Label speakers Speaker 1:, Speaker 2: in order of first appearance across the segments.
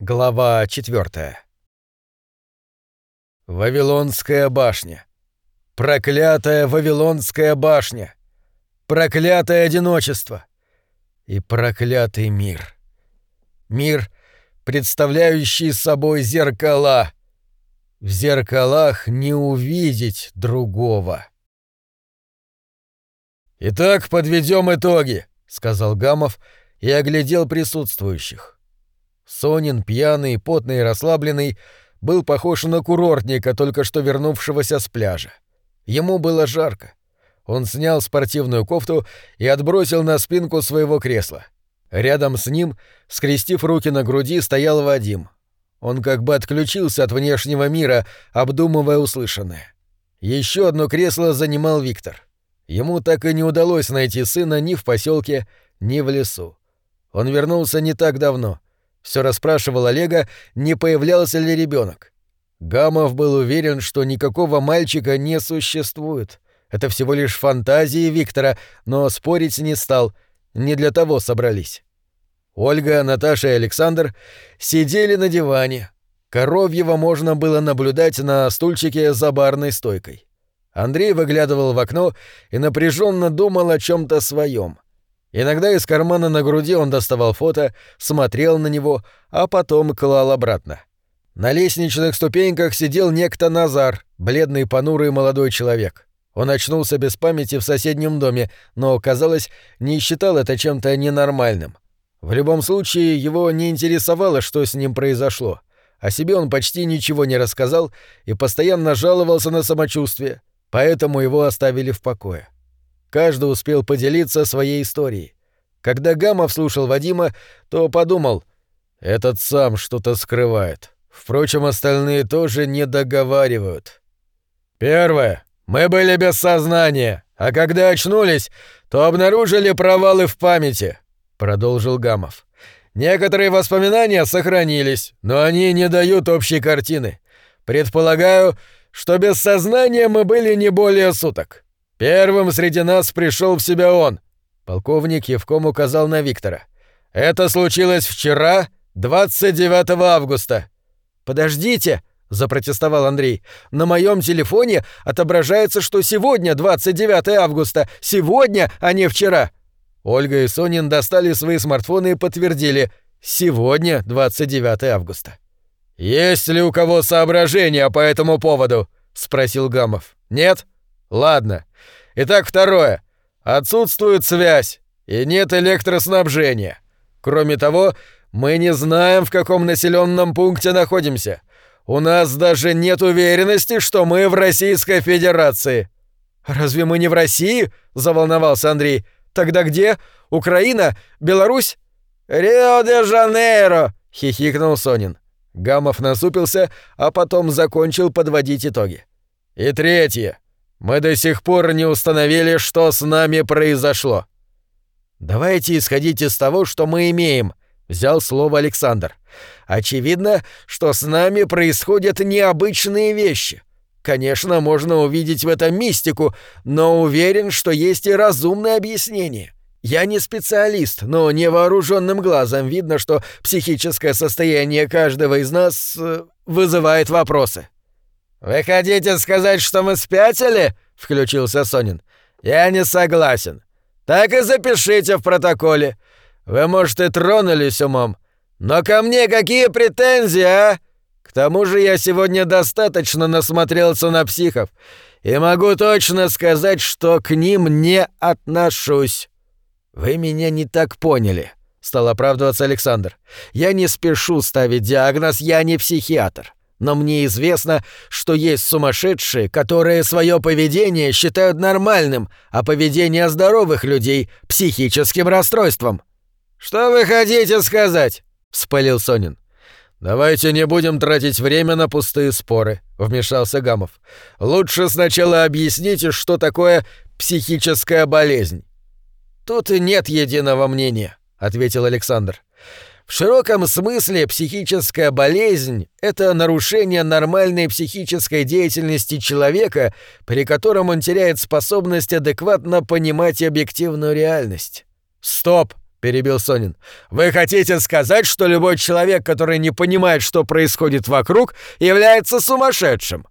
Speaker 1: Глава 4. Вавилонская башня. Проклятая Вавилонская башня. Проклятое одиночество. И проклятый мир. Мир, представляющий собой зеркала. В зеркалах не увидеть другого. «Итак, подведем итоги», — сказал Гамов и оглядел присутствующих. Сонин, пьяный, потный и расслабленный, был похож на курортника, только что вернувшегося с пляжа. Ему было жарко. Он снял спортивную кофту и отбросил на спинку своего кресла. Рядом с ним, скрестив руки на груди, стоял Вадим. Он как бы отключился от внешнего мира, обдумывая услышанное. Еще одно кресло занимал Виктор. Ему так и не удалось найти сына ни в поселке, ни в лесу. Он вернулся не так давно — все расспрашивал Олега, не появлялся ли ребенок. Гамов был уверен, что никакого мальчика не существует. Это всего лишь фантазии Виктора, но спорить не стал. Не для того собрались. Ольга, Наташа и Александр сидели на диване. Коровьего можно было наблюдать на стульчике за барной стойкой. Андрей выглядывал в окно и напряженно думал о чем-то своем. Иногда из кармана на груди он доставал фото, смотрел на него, а потом клал обратно. На лестничных ступеньках сидел некто Назар, бледный понурый молодой человек. Он очнулся без памяти в соседнем доме, но, казалось, не считал это чем-то ненормальным. В любом случае, его не интересовало, что с ним произошло. О себе он почти ничего не рассказал и постоянно жаловался на самочувствие, поэтому его оставили в покое. Каждый успел поделиться своей историей. Когда Гамов слушал Вадима, то подумал, этот сам что-то скрывает. Впрочем, остальные тоже не договаривают. Первое. Мы были без сознания, а когда очнулись, то обнаружили провалы в памяти, продолжил Гамов. Некоторые воспоминания сохранились, но они не дают общей картины. Предполагаю, что без сознания мы были не более суток. Первым среди нас пришел в себя он. Полковник Евком указал на Виктора. Это случилось вчера, 29 августа. Подождите, запротестовал Андрей. На моем телефоне отображается, что сегодня 29 августа. Сегодня, а не вчера. Ольга и Сонин достали свои смартфоны и подтвердили: сегодня 29 августа. Есть ли у кого соображения по этому поводу? спросил Гамов. Нет? Ладно. Итак, второе. Отсутствует связь и нет электроснабжения. Кроме того, мы не знаем, в каком населенном пункте находимся. У нас даже нет уверенности, что мы в Российской Федерации. Разве мы не в России? заволновался Андрей. Тогда где? Украина? Беларусь? Рио-де-Жанейро, хихикнул Сонин. Гамов насупился, а потом закончил подводить итоги. И третье. Мы до сих пор не установили, что с нами произошло. Давайте исходить из того, что мы имеем, взял слово Александр. Очевидно, что с нами происходят необычные вещи. Конечно, можно увидеть в этом мистику, но уверен, что есть и разумное объяснение. Я не специалист, но невооруженным глазом видно, что психическое состояние каждого из нас э, вызывает вопросы. «Вы хотите сказать, что мы спятили?» — включился Сонин. «Я не согласен. Так и запишите в протоколе. Вы, может, и тронулись умом, но ко мне какие претензии, а? К тому же я сегодня достаточно насмотрелся на психов и могу точно сказать, что к ним не отношусь». «Вы меня не так поняли», — стал оправдываться Александр. «Я не спешу ставить диагноз, я не психиатр но мне известно, что есть сумасшедшие, которые свое поведение считают нормальным, а поведение здоровых людей — психическим расстройством». «Что вы хотите сказать?» — вспылил Сонин. «Давайте не будем тратить время на пустые споры», — вмешался Гамов. «Лучше сначала объясните, что такое психическая болезнь». «Тут нет единого мнения», — ответил Александр. В широком смысле психическая болезнь — это нарушение нормальной психической деятельности человека, при котором он теряет способность адекватно понимать объективную реальность. «Стоп!» — перебил Сонин. «Вы хотите сказать, что любой человек, который не понимает, что происходит вокруг, является сумасшедшим?»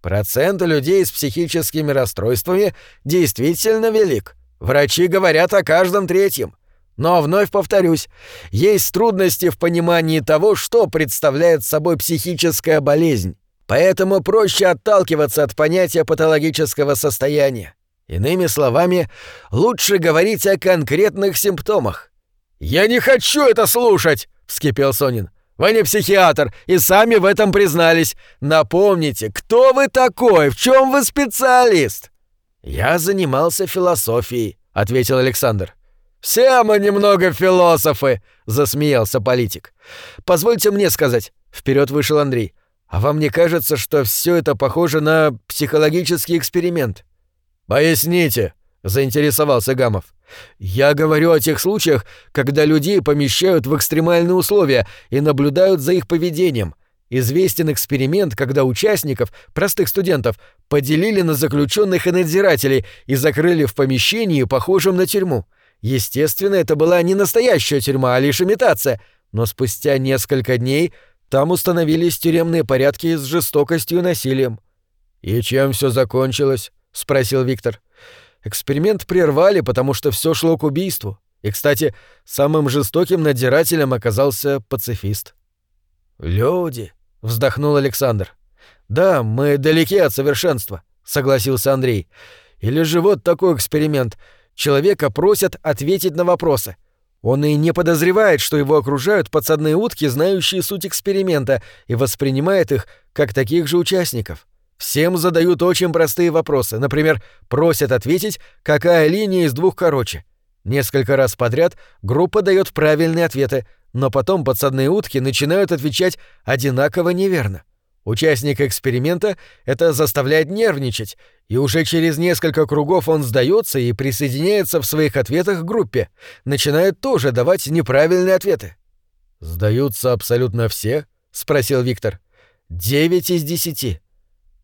Speaker 1: Процент людей с психическими расстройствами действительно велик. Врачи говорят о каждом третьем. Но вновь повторюсь, есть трудности в понимании того, что представляет собой психическая болезнь. Поэтому проще отталкиваться от понятия патологического состояния. Иными словами, лучше говорить о конкретных симптомах. «Я не хочу это слушать!» — вскипел Сонин. «Вы не психиатр, и сами в этом признались. Напомните, кто вы такой, в чем вы специалист?» «Я занимался философией», — ответил Александр. «Все мы немного философы», — засмеялся политик. «Позвольте мне сказать», — вперед вышел Андрей. «А вам не кажется, что все это похоже на психологический эксперимент?» «Поясните», — заинтересовался Гамов. «Я говорю о тех случаях, когда людей помещают в экстремальные условия и наблюдают за их поведением. Известен эксперимент, когда участников, простых студентов, поделили на заключенных и надзирателей и закрыли в помещении, похожем на тюрьму. Естественно, это была не настоящая тюрьма, а лишь имитация, но спустя несколько дней там установились тюремные порядки с жестокостью и насилием. «И чем все закончилось?» — спросил Виктор. Эксперимент прервали, потому что все шло к убийству. И, кстати, самым жестоким надзирателем оказался пацифист. «Люди», — вздохнул Александр. «Да, мы далеки от совершенства», — согласился Андрей. «Или же вот такой эксперимент. Человека просят ответить на вопросы. Он и не подозревает, что его окружают подсадные утки, знающие суть эксперимента, и воспринимает их как таких же участников. Всем задают очень простые вопросы. Например, просят ответить, какая линия из двух короче. Несколько раз подряд группа дает правильные ответы, но потом подсадные утки начинают отвечать одинаково неверно. Участник эксперимента это заставляет нервничать, и уже через несколько кругов он сдается и присоединяется в своих ответах к группе, начинает тоже давать неправильные ответы. «Сдаются абсолютно все?» — спросил Виктор. «Девять из десяти».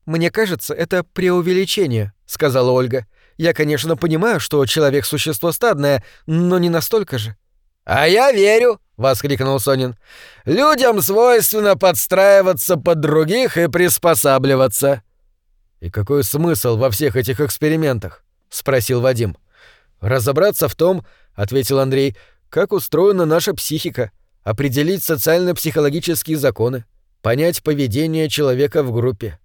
Speaker 1: «Мне кажется, это преувеличение», — сказала Ольга. «Я, конечно, понимаю, что человек — существо стадное, но не настолько же». «А я верю», — воскликнул Сонин. «Людям свойственно подстраиваться под других и приспосабливаться». «И какой смысл во всех этих экспериментах?» — спросил Вадим. «Разобраться в том, — ответил Андрей, — как устроена наша психика, определить социально-психологические законы, понять поведение человека в группе.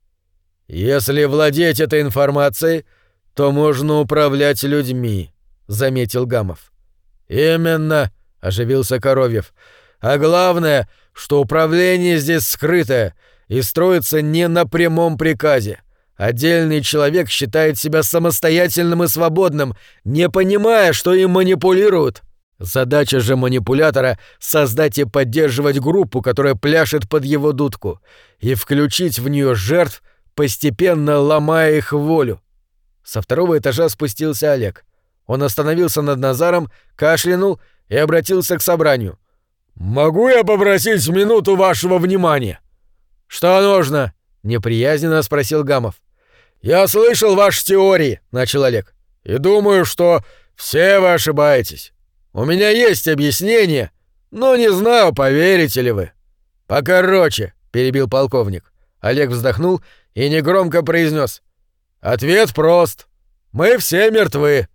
Speaker 1: «Если владеть этой информацией, то можно управлять людьми», — заметил Гамов. «Именно», — оживился Коровьев. «А главное, что управление здесь скрытое и строится не на прямом приказе. Отдельный человек считает себя самостоятельным и свободным, не понимая, что им манипулируют». Задача же манипулятора — создать и поддерживать группу, которая пляшет под его дудку, и включить в нее жертв, постепенно ломая их волю. Со второго этажа спустился Олег. Он остановился над Назаром, кашлянул и обратился к собранию. «Могу я попросить минуту вашего внимания?» «Что нужно?» — неприязненно спросил Гамов. «Я слышал ваши теории», — начал Олег. «И думаю, что все вы ошибаетесь. У меня есть объяснение, но не знаю, поверите ли вы». «Покороче», — перебил полковник. Олег вздохнул и негромко произнес: «Ответ прост. Мы все мертвы».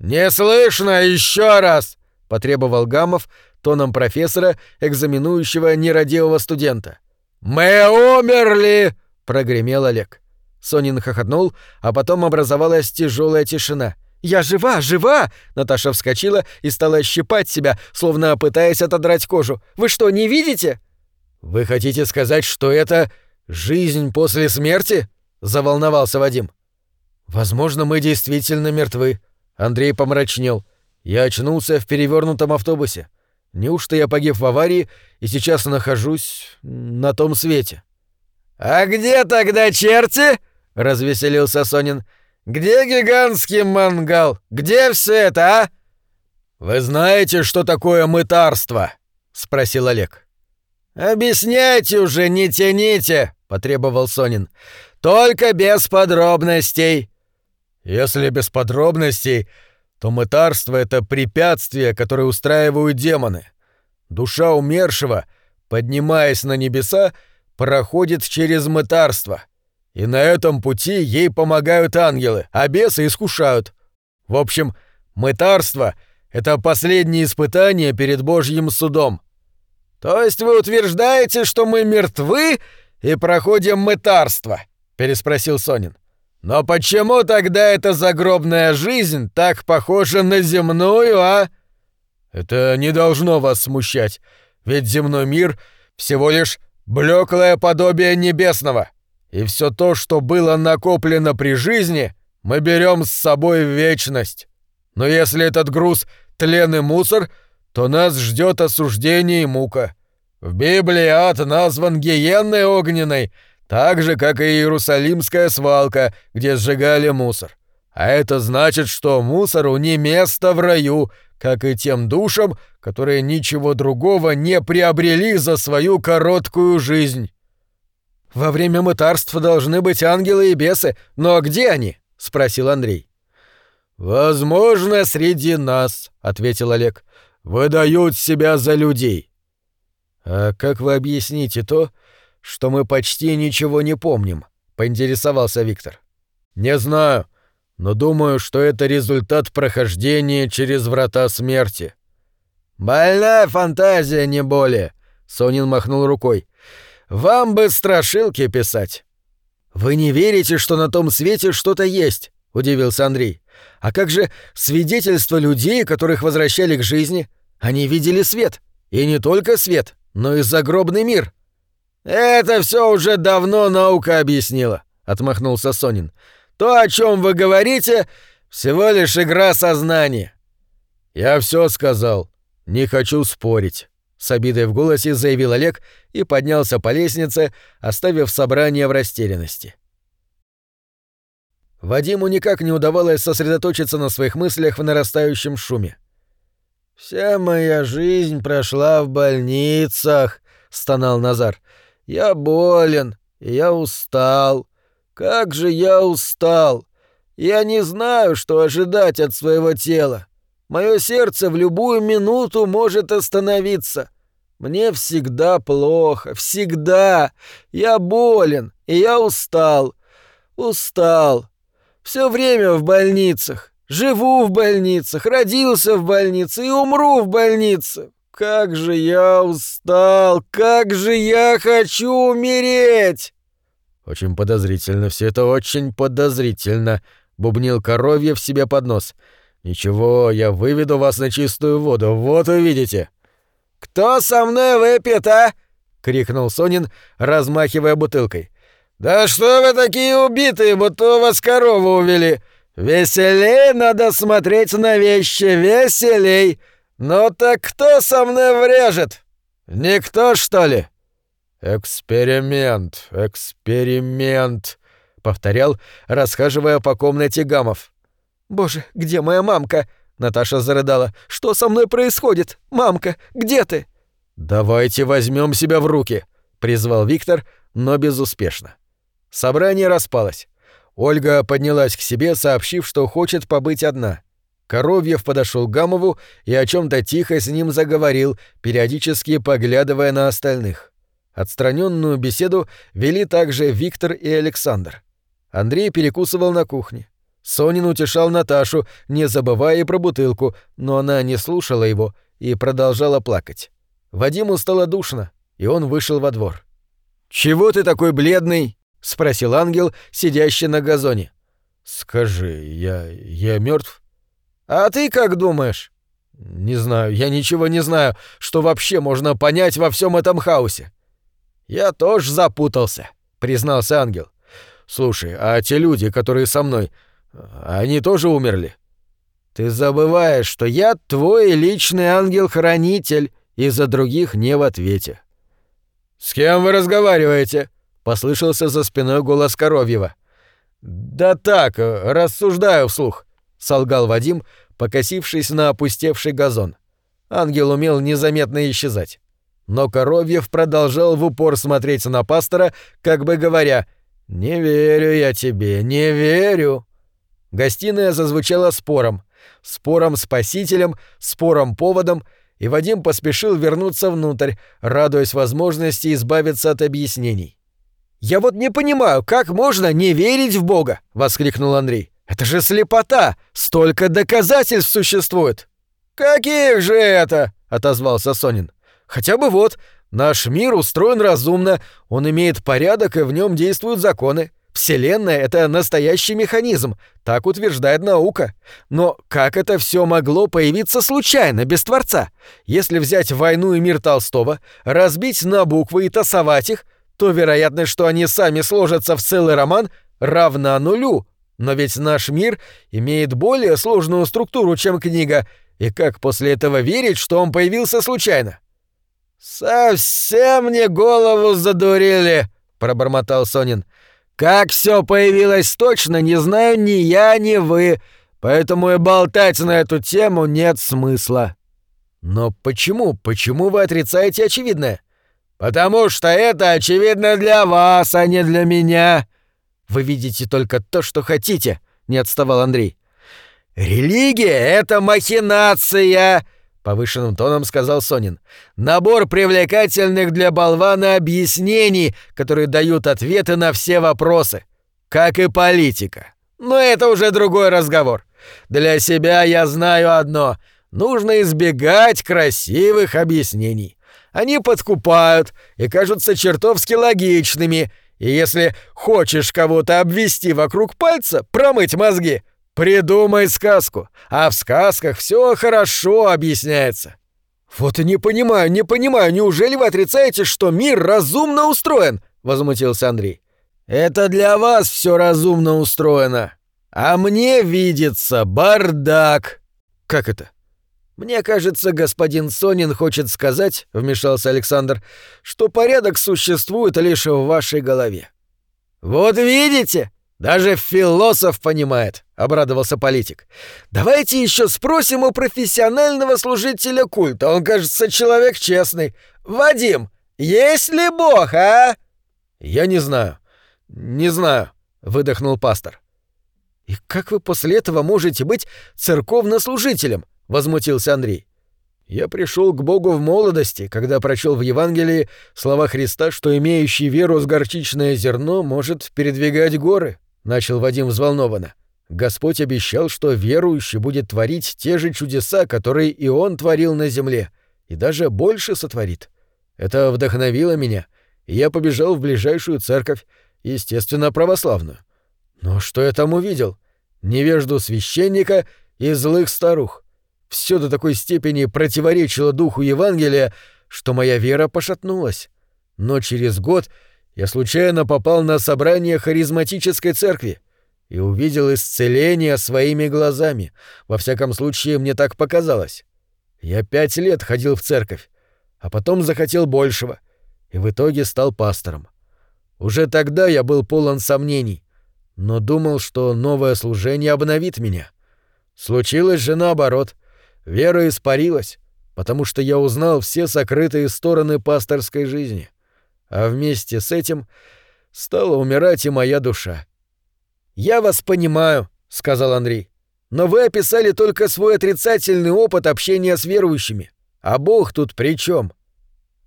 Speaker 1: «Не слышно еще раз!» — потребовал Гамов тоном профессора, экзаменующего нерадивого студента. «Мы умерли!» — прогремел Олег. Сонин хохотнул, а потом образовалась тяжелая тишина. «Я жива, жива!» Наташа вскочила и стала щипать себя, словно пытаясь отодрать кожу. «Вы что, не видите?» «Вы хотите сказать, что это «Жизнь после смерти?» — заволновался Вадим. «Возможно, мы действительно мертвы». Андрей помрачнел. Я очнулся в перевернутом автобусе. Неужто я погиб в аварии и сейчас нахожусь на том свете? «А где тогда черти?» — развеселился Сонин. «Где гигантский мангал? Где все это, а?» «Вы знаете, что такое мытарство?» — спросил Олег. «Объясняйте уже, не тяните!» — потребовал Сонин. «Только без подробностей!» «Если без подробностей, то мытарство — это препятствие, которое устраивают демоны. Душа умершего, поднимаясь на небеса, проходит через мытарство. И на этом пути ей помогают ангелы, а бесы искушают. В общем, мытарство — это последнее испытание перед Божьим судом. «То есть вы утверждаете, что мы мертвы и проходим мытарство?» — переспросил Сонин. «Но почему тогда эта загробная жизнь так похожа на земную, а?» «Это не должно вас смущать, ведь земной мир — всего лишь блеклое подобие небесного, и все то, что было накоплено при жизни, мы берем с собой в вечность. Но если этот груз — тлен и мусор, то нас ждет осуждение и мука. В Библии ад назван гиенной огненной — так же, как и Иерусалимская свалка, где сжигали мусор. А это значит, что мусору не место в раю, как и тем душам, которые ничего другого не приобрели за свою короткую жизнь. «Во время мытарства должны быть ангелы и бесы, но где они?» — спросил Андрей. «Возможно, среди нас», — ответил Олег. «Выдают себя за людей». «А как вы объясните то, мы почти ничего не помним», — поинтересовался Виктор. «Не знаю, но думаю, что это результат прохождения через врата смерти». «Больная фантазия, не более», — Сонин махнул рукой. «Вам бы страшилки писать». «Вы не верите, что на том свете что-то есть?» — удивился Андрей. «А как же свидетельства людей, которых возвращали к жизни? Они видели свет. И не только свет, но и загробный мир». «Это все уже давно наука объяснила», — отмахнулся Сонин. «То, о чем вы говорите, всего лишь игра сознания». «Я все сказал. Не хочу спорить», — с обидой в голосе заявил Олег и поднялся по лестнице, оставив собрание в растерянности. Вадиму никак не удавалось сосредоточиться на своих мыслях в нарастающем шуме. «Вся моя жизнь прошла в больницах», — стонал Назар. Я болен, я устал. Как же я устал! Я не знаю, что ожидать от своего тела. Мое сердце в любую минуту может остановиться. Мне всегда плохо, всегда. Я болен, и я устал. Устал. Все время в больницах. Живу в больницах, родился в больнице и умру в больнице. Как же я устал! Как же я хочу умереть!» «Очень подозрительно, все это очень подозрительно», — бубнил коровье в себе под нос. «Ничего, я выведу вас на чистую воду, вот увидите». «Кто со мной выпьет, а?» — крикнул Сонин, размахивая бутылкой. «Да что вы такие убитые, будто у вас корову увели! Веселей надо смотреть на вещи, веселей! «Ну так кто со мной врежет? Никто, что ли?» «Эксперимент, эксперимент», — повторял, расхаживая по комнате Гамов. «Боже, где моя мамка?» — Наташа зарыдала. «Что со мной происходит? Мамка, где ты?» «Давайте возьмем себя в руки», — призвал Виктор, но безуспешно. Собрание распалось. Ольга поднялась к себе, сообщив, что хочет побыть одна. Коровьев подошел к Гамову и о чем то тихо с ним заговорил, периодически поглядывая на остальных. Отстраненную беседу вели также Виктор и Александр. Андрей перекусывал на кухне. Сонин утешал Наташу, не забывая и про бутылку, но она не слушала его и продолжала плакать. Вадиму стало душно, и он вышел во двор. «Чего ты такой бледный?» — спросил ангел, сидящий на газоне. «Скажи, я... я мертв? А ты как думаешь? Не знаю, я ничего не знаю, что вообще можно понять во всем этом хаосе. Я тоже запутался, признался ангел. Слушай, а те люди, которые со мной, они тоже умерли? Ты забываешь, что я твой личный ангел-хранитель, и за других не в ответе. С кем вы разговариваете? послышался за спиной голос Коровьева. Да так, рассуждаю вслух солгал Вадим, покосившись на опустевший газон. Ангел умел незаметно исчезать. Но Коровьев продолжал в упор смотреть на пастора, как бы говоря «Не верю я тебе, не верю». Гостиная зазвучала спором. спором-спасителем, спором-поводом, и Вадим поспешил вернуться внутрь, радуясь возможности избавиться от объяснений. «Я вот не понимаю, как можно не верить в Бога?» — воскликнул Андрей. «Это же слепота! Столько доказательств существует!» «Каких же это?» — отозвался Сонин. «Хотя бы вот, наш мир устроен разумно, он имеет порядок и в нем действуют законы. Вселенная — это настоящий механизм, так утверждает наука. Но как это все могло появиться случайно, без Творца? Если взять «Войну и мир» Толстого, разбить на буквы и тасовать их, то вероятность, что они сами сложатся в целый роман, равна нулю. Но ведь наш мир имеет более сложную структуру, чем книга, и как после этого верить, что он появился случайно? «Совсем мне голову задурили», — пробормотал Сонин. «Как все появилось точно, не знаю ни я, ни вы, поэтому и болтать на эту тему нет смысла». «Но почему, почему вы отрицаете очевидное?» «Потому что это очевидно для вас, а не для меня». «Вы видите только то, что хотите», — не отставал Андрей. «Религия — это махинация», — повышенным тоном сказал Сонин. «Набор привлекательных для болвана объяснений, которые дают ответы на все вопросы. Как и политика. Но это уже другой разговор. Для себя я знаю одно — нужно избегать красивых объяснений. Они подкупают и кажутся чертовски логичными, и если хочешь кого-то обвести вокруг пальца, промыть мозги, придумай сказку, а в сказках все хорошо объясняется. Вот и не понимаю, не понимаю, неужели вы отрицаете, что мир разумно устроен? возмутился Андрей. Это для вас все разумно устроено, а мне видится бардак. Как это? «Мне кажется, господин Сонин хочет сказать, — вмешался Александр, — что порядок существует лишь в вашей голове». «Вот видите, даже философ понимает», — обрадовался политик. «Давайте еще спросим у профессионального служителя культа, он, кажется, человек честный. Вадим, есть ли Бог, а?» «Я не знаю, не знаю», — выдохнул пастор. «И как вы после этого можете быть церковнослужителем?» — возмутился Андрей. «Я пришел к Богу в молодости, когда прочел в Евангелии слова Христа, что имеющий веру с горчичное зерно может передвигать горы», — начал Вадим взволнованно. «Господь обещал, что верующий будет творить те же чудеса, которые и он творил на земле, и даже больше сотворит. Это вдохновило меня, и я побежал в ближайшую церковь, естественно, православную. Но что я там увидел? Невежду священника и злых старух все до такой степени противоречило духу Евангелия, что моя вера пошатнулась. Но через год я случайно попал на собрание харизматической церкви и увидел исцеление своими глазами. Во всяком случае, мне так показалось. Я пять лет ходил в церковь, а потом захотел большего, и в итоге стал пастором. Уже тогда я был полон сомнений, но думал, что новое служение обновит меня. Случилось же наоборот — Вера испарилась, потому что я узнал все сокрытые стороны пасторской жизни. А вместе с этим стала умирать и моя душа. «Я вас понимаю», — сказал Андрей. «Но вы описали только свой отрицательный опыт общения с верующими. А Бог тут при чем?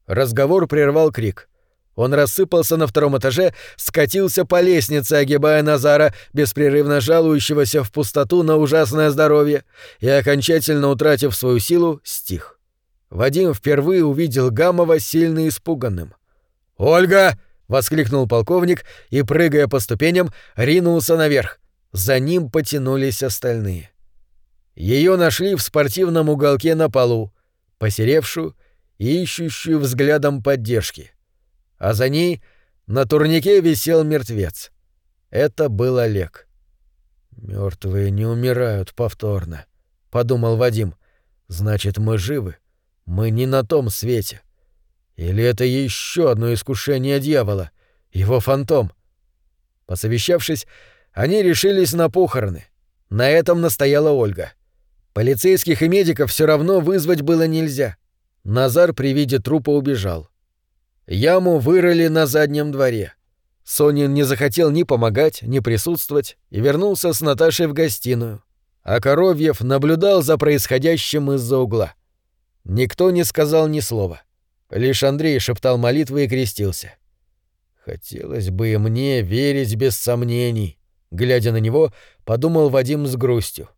Speaker 1: Разговор прервал крик. Он рассыпался на втором этаже, скатился по лестнице, огибая Назара, беспрерывно жалующегося в пустоту на ужасное здоровье, и, окончательно утратив свою силу, стих. Вадим впервые увидел Гамова сильно испуганным. «Ольга!» — воскликнул полковник и, прыгая по ступеням, ринулся наверх. За ним потянулись остальные. Ее нашли в спортивном уголке на полу, посеревшую и ищущую взглядом поддержки — а за ней на турнике висел мертвец. Это был Олег. Мертвые не умирают повторно, подумал Вадим. Значит, мы живы. Мы не на том свете. Или это еще одно искушение дьявола, его фантом. Посовещавшись, они решились на похороны. На этом настояла Ольга. Полицейских и медиков все равно вызвать было нельзя. Назар при виде трупа убежал. Яму вырыли на заднем дворе. Сонин не захотел ни помогать, ни присутствовать и вернулся с Наташей в гостиную. а Коровьев наблюдал за происходящим из-за угла. Никто не сказал ни слова. Лишь Андрей шептал молитвы и крестился. «Хотелось бы мне верить без сомнений», — глядя на него, подумал Вадим с грустью.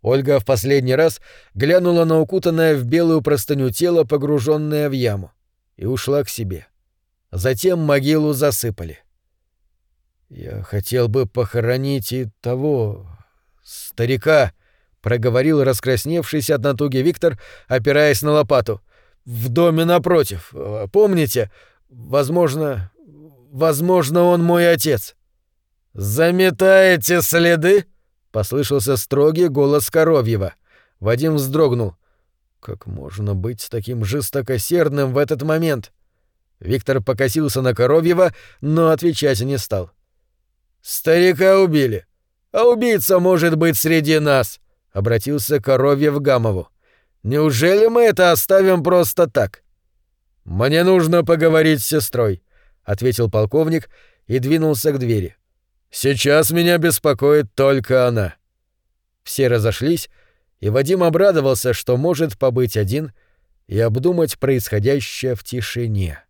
Speaker 1: Ольга в последний раз глянула на укутанное в белую простыню тело, погруженное в яму, и ушла к себе. Затем могилу засыпали. «Я хотел бы похоронить и того... старика», — проговорил раскрасневшийся от натуги Виктор, опираясь на лопату. «В доме напротив. Помните? Возможно... возможно, он мой отец». «Заметаете следы?» Послышался строгий голос Коровьева. Вадим вздрогнул. Как можно быть таким жестокосердным в этот момент? Виктор покосился на Коровьева, но отвечать не стал. «Старика убили. А убийца может быть среди нас», — обратился Коровьев к Гамову. «Неужели мы это оставим просто так?» «Мне нужно поговорить с сестрой», — ответил полковник и двинулся к двери. Сейчас меня беспокоит только она. Все разошлись, и Вадим обрадовался, что может побыть один и обдумать происходящее в тишине.